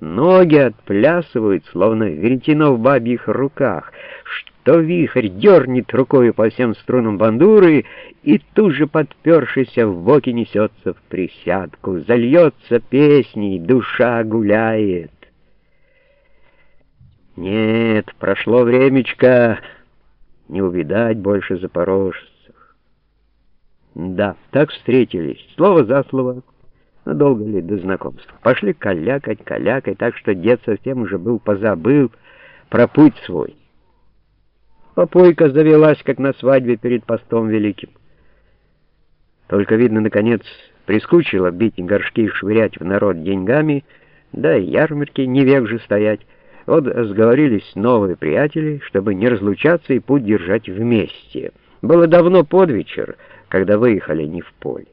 Ноги отплясывают, словно веретено в бабьих руках, что вихрь дернет рукой по всем струнам бандуры и тут же, подпершийся в боки, несется в присядку, зальется песней, душа гуляет. Нет, прошло времечко, не увидать больше запорожцев. Да, так встретились, слово за слово. Надолго ли до знакомства? Пошли калякать, калякать, так что дед совсем уже был позабыл про путь свой. Попойка завелась, как на свадьбе перед постом великим. Только, видно, наконец, прискучило бить горшки и швырять в народ деньгами, да и ярмарки не век же стоять. Вот сговорились новые приятели, чтобы не разлучаться и путь держать вместе. Было давно под вечер, когда выехали не в поле.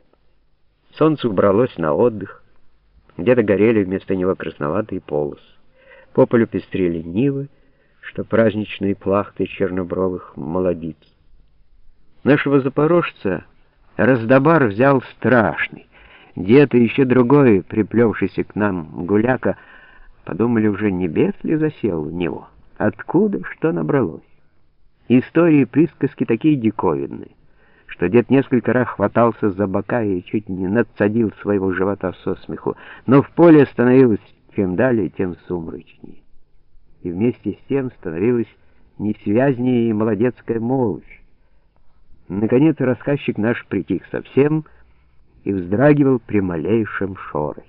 Солнце убралось на отдых, где-то горели вместо него красноватые полосы. По полю пестрели нивы, что праздничные плахты чернобровых молодиц. Нашего запорожца раздобар взял страшный. И еще другой, приплевшийся к нам гуляка, подумали уже, небес ли засел в него. Откуда что набралось? Истории и присказки такие диковинные что дед несколько раз хватался за бока и чуть не надсадил своего живота со смеху, но в поле становилось чем далее, тем сумрачнее. И вместе с тем становилась несвязнее и молодецкая молвь. Наконец рассказчик наш притих совсем и вздрагивал при малейшем шорохе.